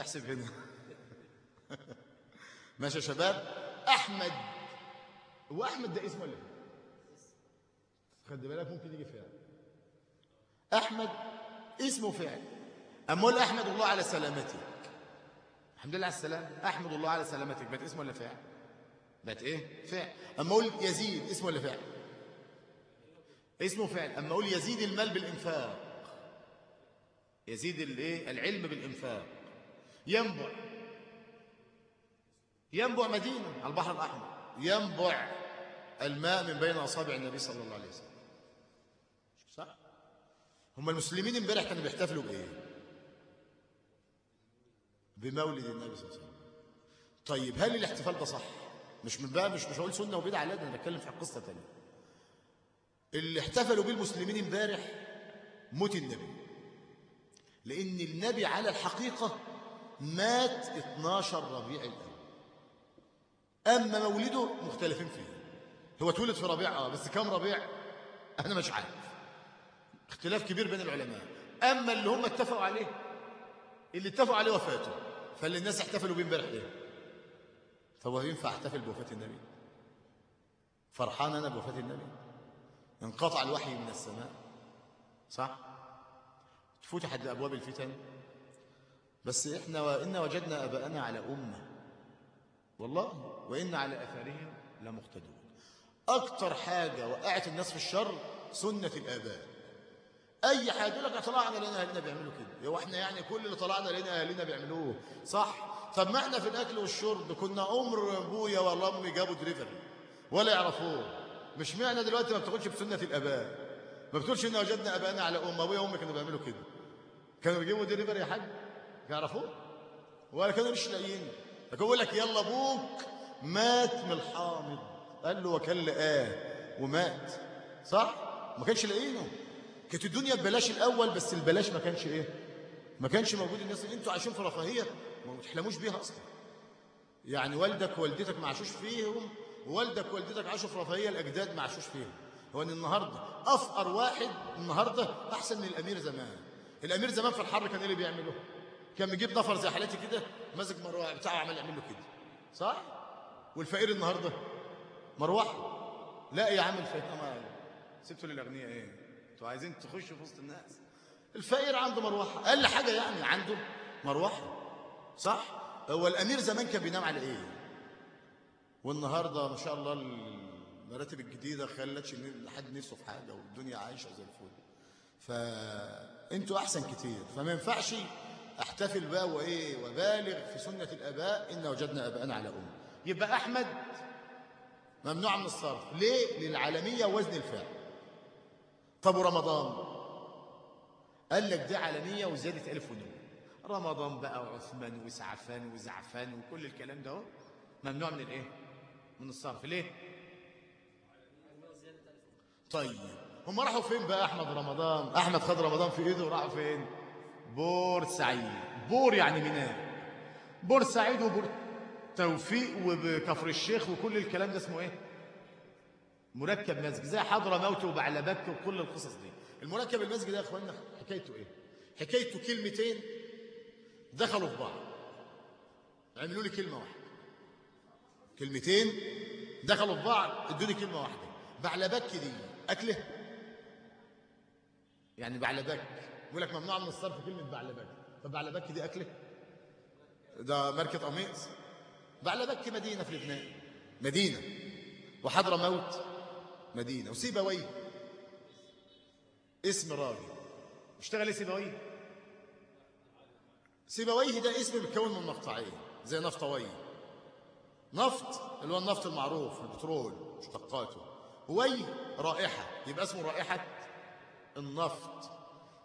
A: احسب هنا. ماشي يا شباب. أحمد. هو أحمد ده اسمه ولا إيه؟ خد بالك ممكن يجي فعل. أحمد اسمه فعل. أقول أحمد الله على سلامتك. الحمد لله على السلامة. أحمد الله على سلامتك. بقت اسمه ولا فعل؟ بقت إيه؟ فعل. أما أقول يزيد اسمه ولا فعل؟ اسمه فعل أما أقول يزيد المال بالإنفاق. يزيد الإيه؟ العلم بالإنفاق. ينبع. ينبع مدينة على البحر الأحمر. ينبع الماء من بين أصابع النبي صلى الله عليه وسلم. صح؟ هم المسلمين امبارح كانوا بيحتفلوا بإيه؟ بمولد النبي صلى الله عليه وسلم. طيب هل الاحتفال ده صح؟ مش من بقى مش مش هقول سنة وبدعة لا ده أنا بتكلم في قصة ثانية اللي احتفلوا بيه المسلمين امبارح موت النبي. لأن النبي على الحقيقة مات 12 ربيع الأول. أما مولده مختلفين فيه. هو اتولد في ربيع آه بس كم ربيع؟ أنا مش عارف. اختلاف كبير بين العلماء. أما اللي هم اتفقوا عليه اللي اتفقوا عليه وفاته. فاللي الناس احتفلوا بيه امبارح ليه فهو ينفع أحتفل بوفاة النبي؟ فرحان أنا بوفاة النبي؟ انقطع الوحي من السماء صح؟ فتحت أبواب الفتن. بس إحنا إنا وجدنا أباءنا على أمة. والله. وإن على آثارهم لمقتدون. أكتر حاجة وقعت الناس في الشر سنة الآباء. أي حاجة يقول لك طلعنا لقينا اهلنا بيعملوا كده. هو إحنا يعني كل اللي طلعنا لقينا اهلنا بيعملوه صح؟ طب ما إحنا في الأكل والشرب كنا عمر أبويا ولا امي جابوا دريفري ولا يعرفوه. مش معنى دلوقتي ما بتاخدش بسنة الآباء. ما بتقولش إن وجدنا ابائنا على ام أبويا وأمي كانوا بيعملوا كده. كانوا بيجيبوا دريفري يا حاج؟ يعرفوه؟ ولا كانوا مش لاقيين. لكن لك يلا أبوك مات من الحامض. قال له وكان لقاه ومات. صح؟ ما كانش لاقينه كانت الدنيا ببلاش الأول بس البلاش ما كانش إيه؟ ما كانش موجود الناس. أنتوا عايشين في رفاهية ما تحلموش بيها أصلا. يعني والدك ووالدتك ما عاشوش فيهم ووالدك ووالدتك عاشوا في رفاهية الأجداد ما عاشوش فيهم. هو إن النهارده أفقر واحد النهارده أحسن من الأمير زمان. الأمير زمان في الحر كان إيه اللي بيعمله؟ كان بيجيب نفر زي حالتي كده ماسك مروحة بتاعه عمال يعمل له كده. صح؟ والفقير النهارده مروحه. لا يا عم الفقير سبتوا للأغنياء إيه؟ أنتوا عايزين تخشوا في وسط الناس. الفقير عنده مروحة. أقل حاجة يعني عنده مروحة. صح؟ هو الأمير زمان كان بينام على إيه؟ والنهارده ما شاء الله المراتب الجديده خلتش حد نفسه في حاجة والدنيا عايشه زي الفل. فانتوا احسن كتير. فما ينفعش احتفل بقى وايه وبالغ في سنه الاباء إن وجدنا اباءنا على أمة. يبقى أحمد ممنوع من الصرف. ليه؟ للعالمية وزن الفعل. طب ورمضان؟ قال لك ده عالمية وزياده ألف ونون رمضان بقى وعثمان وسعفان وزعفان وكل الكلام ده ممنوع من الإيه؟ من الصرف ليه؟ طيب هم راحوا فين بقى أحمد رمضان؟ أحمد خد رمضان في إيده وراحوا فين؟ بورسعيد بور يعني ميناء بورسعيد وبور توفيق وبكفر الشيخ وكل الكلام ده اسمه إيه؟ مركب مسجد. زي حضرة موت وبعلبك وكل القصص دي. المركب المسجد ده يا اخوانا حكايته إيه؟ حكايته كلمتين دخلوا في بعض. عملوا لي كلمة واحدة. كلمتين دخلوا في بعض ادوني كلمة واحدة. بعلبك دي أكله. يعني بعلبك. بيقول لك ممنوع من الصرف كلمة بعلبك. طب بعلبك دي أكلة؟ ده ماركه قميص. بعلبك مدينة في لبنان. مدينة. وحضر موت. مدينة. وسيبويه اسم راجل اشتغل إيه سيبويه سيبويه ده اسم بيتكون من مقطعين زي نفطويه نفط اللي هو النفط المعروف البترول مشتقاته وي رائحة يبقى اسمه رائحة النفط.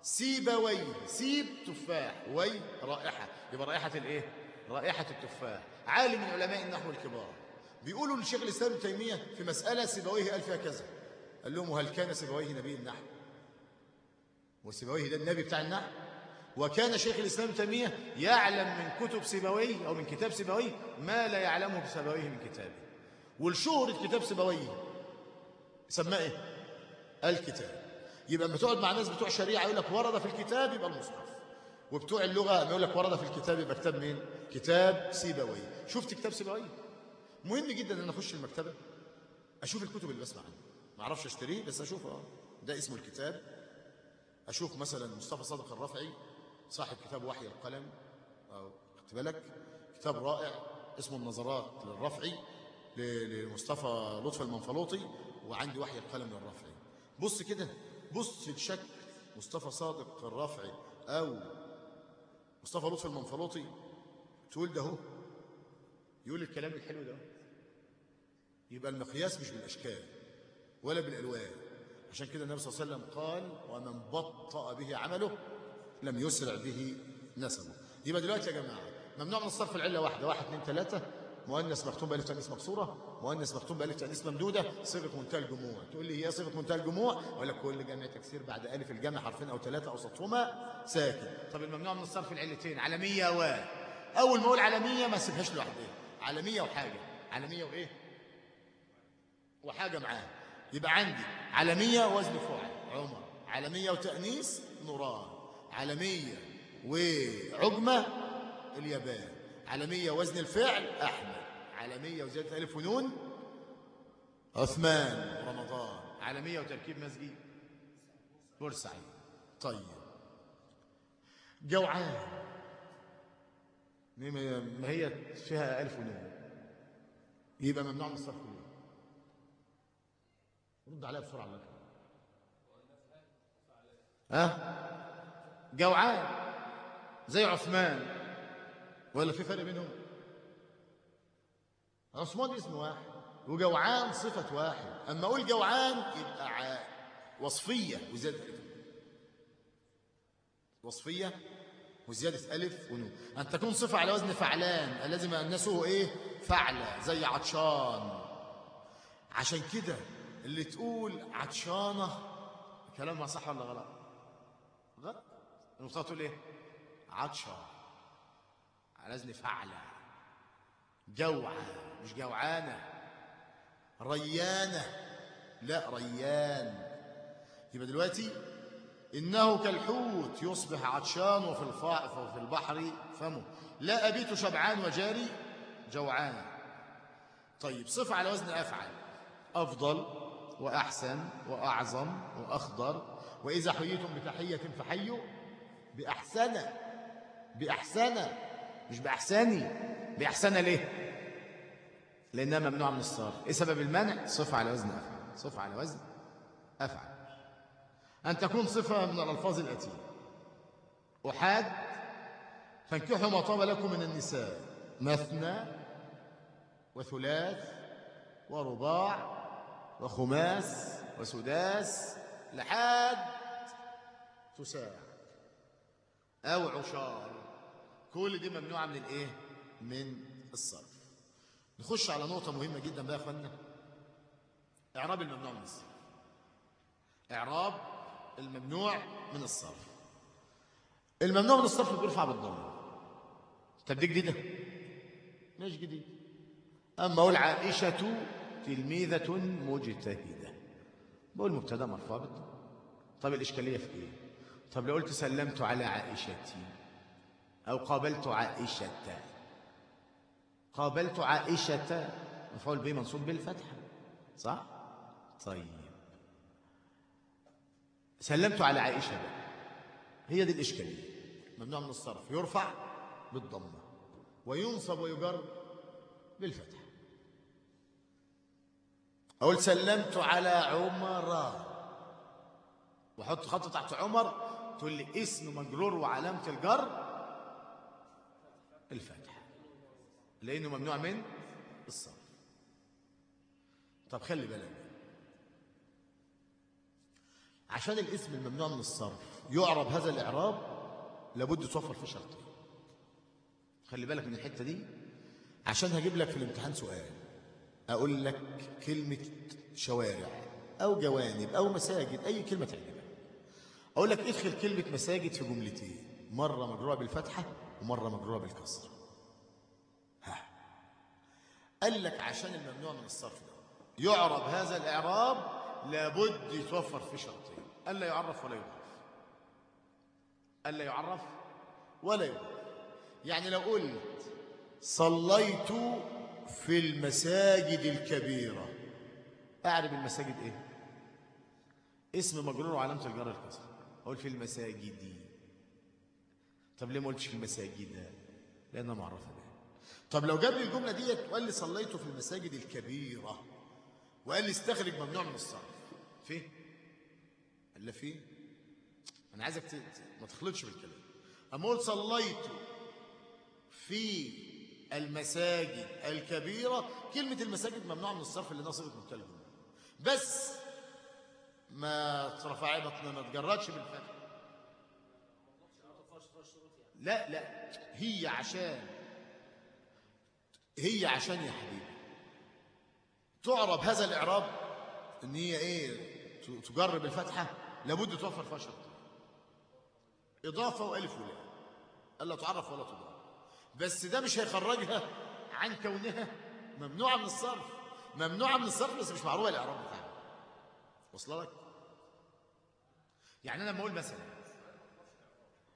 A: سيبوي سيب تفاح. وي رائحة يبقى رائحة الايه؟ رائحة التفاح. عالم من علماء النحو الكبار. بيقولوا للشيخ الإسلام ابن تيمية في مسألة سيبويه قال فيها كذا. قال لهم وهل كان سيبويه نبي النحو؟ وسيبويه ده النبي بتاع النحو؟ وكان شيخ الإسلام تيمية يعلم من كتب سيبويه أو من كتاب سيبويه ما لا يعلمه سيبويه من كتابه. والشهرة كتاب سيبويه سماه إيه؟ الكتاب. يبقى لما تقعد مع ناس بتوع شريعة يقول لك ورد في الكتاب يبقى المصحف. وبتوع اللغة يقول لك ورد في الكتاب يبقى كتاب مين؟ كتاب سيبويه شفت كتاب سيبويه مهم جدا إن أخش المكتبة أشوف الكتب اللي بسمع عنها. ما أعرفش أشتريه بس أشوف آه ده اسمه الكتاب. أشوف مثلا مصطفى صادق الرفعي صاحب كتاب وحي القلم. أو خدت بالك؟ كتاب رائع اسمه النظرات للرفعي لمصطفى لطفي المنفلوطي وعندي وحي القلم للرفعي بص كده بص لشكل مصطفى صادق الرفعي أو مصطفى لطفي المنفلوطي. تقول ده هو. يقول الكلام الحلو ده. يبقى المقياس مش بالأشكال ولا بالألوان. عشان كده النبي صلى الله عليه وسلم قال ومن بطأ به عمله لم يسرع به نسبه. يبقى دلوقتي يا جماعة ممنوع من الصرف العلة واحدة واحد اثنين ثلاثة مؤنث مختوم بألف تأنيث مكسورة مؤنث مختوم بألف تأنيث ممدودة. صيغة منتهى الجموع. تقول لي هي صيغة منتهى الجموع؟ أقول لك كل جمع تكسير بعد ألف الجمع حرفين أو ثلاثة أوسطهما ساكن. طب الممنوع من الصرف العلتين علمية و أول ما أقول علمية ما أسيبهاش لوحدها علمية وحاجة. علمية وإيه؟ وحاجة معاها. يبقى عندي علمية وزن فعل عمر علمية وتأنيث نوران علمية وعجمة اليابان. علمية وزن الفعل أحمد. علمية وزيادة ألف ونون عثمان رمضان. علمية وتركيب مسجد بورسعيد. طيب. جوعان. ما هي فيها ألف ونون؟ يبقى ممنوع من الصرف كله. رد عليها بسرعة. الله ها؟ جوعان زي عثمان. ولا في فرق بينهم؟ عثمان اسم واحد وجوعان صفة واحد. أما أقول جوعان يبقى. وصفية وزيادة ألف. وصفية وزيادة ألف ونون. أن تكون صفة على وزن فعلان الذي أنسه إيه؟ فعلة زي عطشان. عشان كده اللي تقول عطشانة كلامها صح ولا غلط؟ تقول إيه؟ عطشان. على وزن فعلة. جوعة. مش جوعانة. ريانة. لا ريان. يبقى دلوقتي إنه كالحوت يصبح عطشان وفي الفا- وفي البحر فمه. لا أبيت شبعان وجاري جوعان. طيب صفة على وزن أفعل. أفضل وأحسن وأعظم وأخضر. وإذا حييتم بتحية فحيوا. بأحسن بأحسن مش بأحسني بأحسن ليه؟ لأنها ممنوعة من الصرف. إيه سبب المنع؟ صفة على وزن أفعل صفة على وزن أفعل. أن تكون صفة من الألفاظ الآتية. أحاد فانكحوا ما طاب لكم من النساء. مثنى وثلاث ورباع وخماس وسداس لحد تساع. أو عشار. كل دي ممنوعة من الإيه؟ من الصرف. نخش على نقطة مهمة جدا بقى يا أخوانا إعراب الممنوع من الصرف. إعراب الممنوع من الصرف. الممنوع من الصرف بيرفع بالضمة طب دي جديدة مش جديد. أما أقول عائشة تلميذة مجتهدة. بقول مبتدأ مرفوع بالضمة طب الإشكالية في إيه؟ طب لو قلت سلمت على عائشتي أو قابلت عائشة قابلت عائشة مفعول به منصوب بالفتحة صح؟ طيب. سلمت على عائشة بقى. هي دي الإشكالية. ممنوع من الصرف. يرفع بالضمة وينصب ويجر بالفتحة. أقول سلمت على عمر. وحط خط تحت عمر. تقول لي اسم مجرور وعلامة الجر؟ الفتحة لأنه ممنوع من الصرف. طب خلي بالك. عشان الاسم الممنوع من الصرف يعرب هذا الإعراب لابد توفر فيه شرطين خلي بالك من الحتة دي. عشان هجيب لك في الامتحان سؤال أقول لك كلمة شوارع أو جوانب أو مساجد أي كلمة تعجبك. أقول لك ادخل كلمة مساجد في جملتين؟ مرة مجروعة بالفتحة ومرة مجروعة بالكسر. ها. قال لك عشان الممنوع من الصرف ده يعرب هذا الإعراب لابد يتوفر فيه شرطين ألا يعرف ولا يضاف ألا يعرف ولا يضاف يعني لو قلت صليت في المساجد الكبيرة أعرب المساجد إيه؟ اسم مجرور وعلامة الجر الكسر أقول في المساجد دي. طب ليه ما قلتش في المساجد لأنها معرفة بها طب لو جاب لي الجملة ديت وقال لي صليت في المساجد الكبيرة وقال لي استخرج ممنوع من الصرف فيه قال لي فيه أنا عايزك ما تخلطش بالكلام. أما أقول صليت في المساجد الكبيرة كلمة المساجد ممنوعة من الصرف اللي نصبت مبتلى الجملة بس ما ترفع ما ما تجردش بالفتح. لا لا هي عشان هي عشان يا حبيبي. تعرب هذا الإعراب إن هي ت- تجرب الفتحة لابد توفر شرط إضافة وألف ولام ألا تعرف ولا تضاف بس ده مش هيخرجها عن كونها ممنوعة من الصرف. ممنوعة من الصرف بس مش معروفة الإعراب بتاعها. وصل لك؟ يعني أنا لما أقول مثلا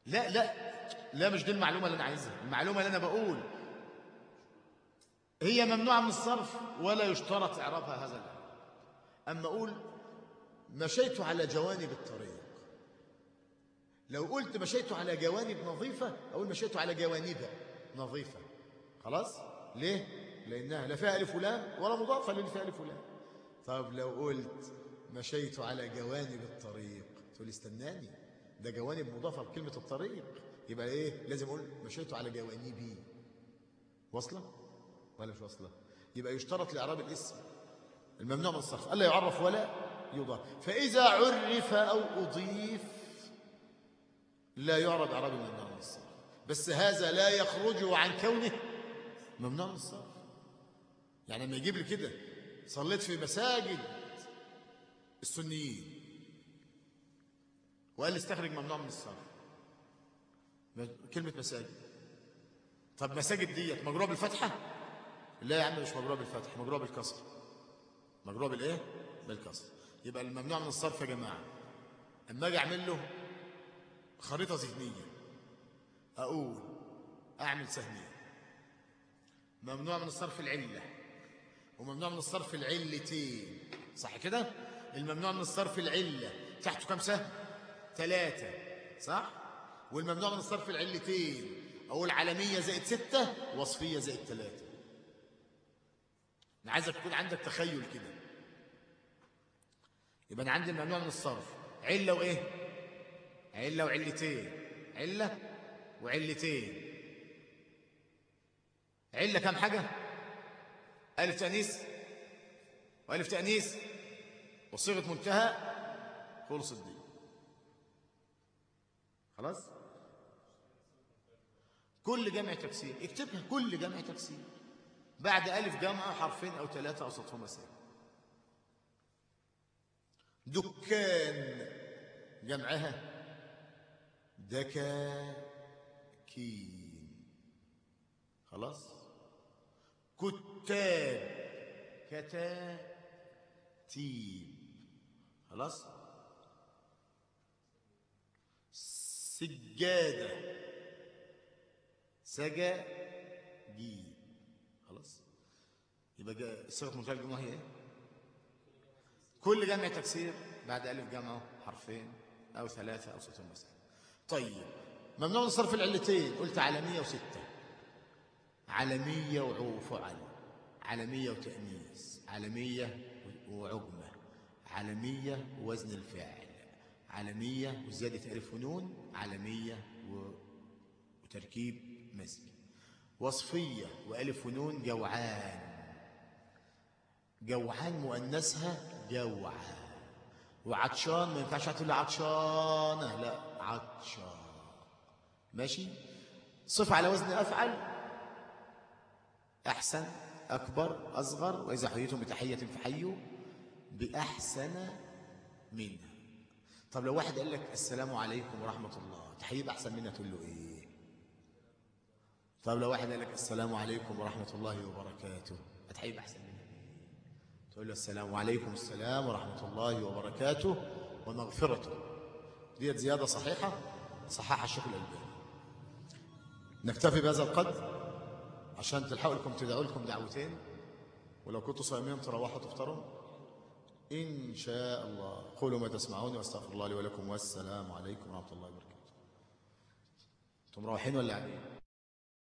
A: لا لا لا مش دي المعلومة اللي أنا عايزها المعلومة اللي أنا بقول. هي ممنوعة من الصرف ولا يشترط إعرابها هذا الإعراب أما أقول مشيت على جوانب الطريق. لو قلت مشيت على جوانب نظيفة أقول مشيت على جوانب نظيفة. خلاص؟ ليه؟ لأنها لا فيها ألف ولام ولا مضافة ألف ولام طب لو قلت مشيت على جوانب الطريق تقول استناني. ده جوانب مضافة بكلمة الطريق. يبقى إيه؟ لازم أقول مشيت على جوانبي. واصلة؟ ولا مش واصلة؟ يبقى يشترط لإعراب الاسم. الممنوع من الصرف. ألا يعرف ولا يضاف. فإذا عرف أو أضيف لا يعرض إعراب الممنوع من الصرف. بس هذا لا يخرجه عن كونه ممنوع من الصرف. يعني لما يجيب لي كده صليت في مساجد السنيين وقال لي استخرج ممنوع من الصرف. كلمة مساجد. طب مساجد ديت مجروءة بالفتحة؟ لا يا عم مش مجروءة بالفتحة مجروءة بالكسر. مجروءة بالإيه؟ بالكسر. يبقى الممنوع من الصرف يا جماعة. أما أجي أعمل له خريطة ذهنية. أقول أعمل سهمية. ممنوع من الصرف العلة. وممنوع من الصرف العلتين. صح كده؟ الممنوع من الصرف العلة. تحته كم سهم؟ ثلاثة صح؟ والممنوع من الصرف العلتين أقول علمية زائد ستة وصفية زائد ثلاثة. أنا عايزك تكون عندك تخيل كده. يبقى أنا عندي الممنوع من الصرف. علة وإيه؟ علة وعلتين. علة وعلتين. علة كم حاجة؟ ألف تأنيس وألف تأنيس وصيغة منتهى خلص الدين. خلاص؟ كل جمع تكسير اكتبها كل جمع تكسير بعد ألف جمع حرفين أو ثلاثة أو سطر مسائل دكان جمعها دكاكين. خلاص؟ كتاب كتاتيب. خلاص؟ سجادة. سجاجيب خلاص. يبقى صيغة منتهى الجملة هي إيه؟ كل جمع تكسير بعد ألف جمعه حرفين أو ثلاثة أو ستة مسألة طيب ممنوع من صرف العلتين. قلت علمية وستة. علمية وفعل علمية وتأنيث علمية وعجمة علمية ووزن الفاعل. علمية وزيادة ألف ونون علمية و... وتركيب مسجد وصفية وألف ونون جوعان. جوعان مؤنثها جوعان. وعطشان ما ينفعش تقول عطشانة لا عطشان. ماشي؟ صفة على وزن أفعل. أحسن أكبر أصغر. وإذا حييتم بتحية فحيوا بأحسن منها. طب لو واحد قال لك السلام عليكم ورحمة الله تحيي بأحسن منها تقول له إيه؟ طب لو واحد قال لك السلام عليكم ورحمة الله وبركاته هتحيي بأحسن منها إيه؟ تقول له السلام عليكم السلام ورحمة الله وبركاته ومغفرته. ديت زيادة صحيحة؟ صححها الشيخ الألباني. نكتفي بهذا القدر عشان تلحقوا لكم تدعوا لكم دعوتين ولو كنتوا صايمين تروحوا تفطروا. إن شاء الله. قولوا ما تسمعون واستغفر الله لي ولكم والسلام عليكم ورحمة الله وبركاته. أنتم مروحين ولا قاعدين؟